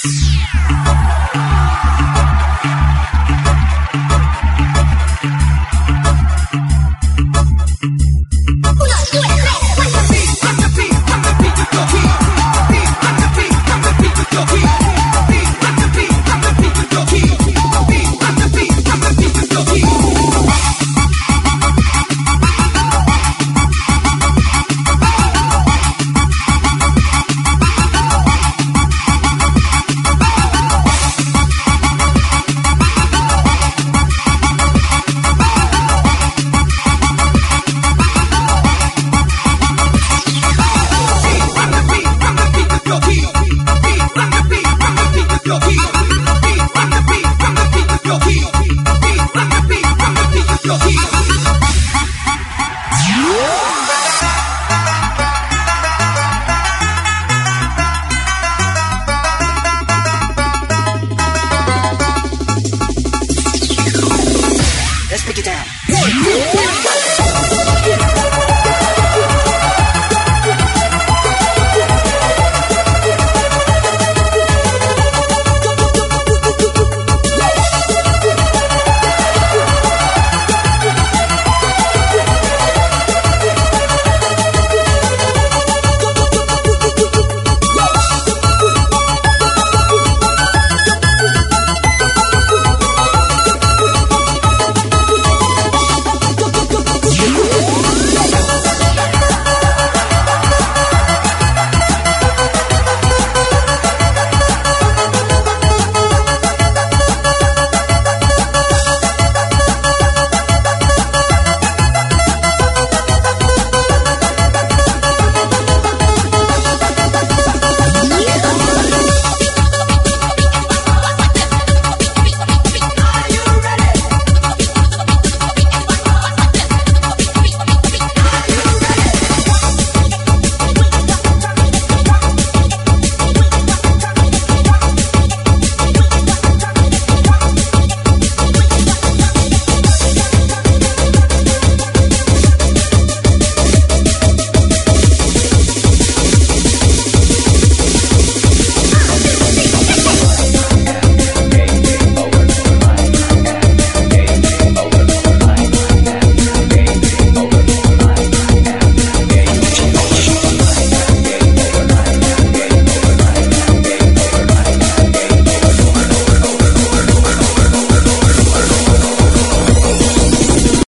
Peace.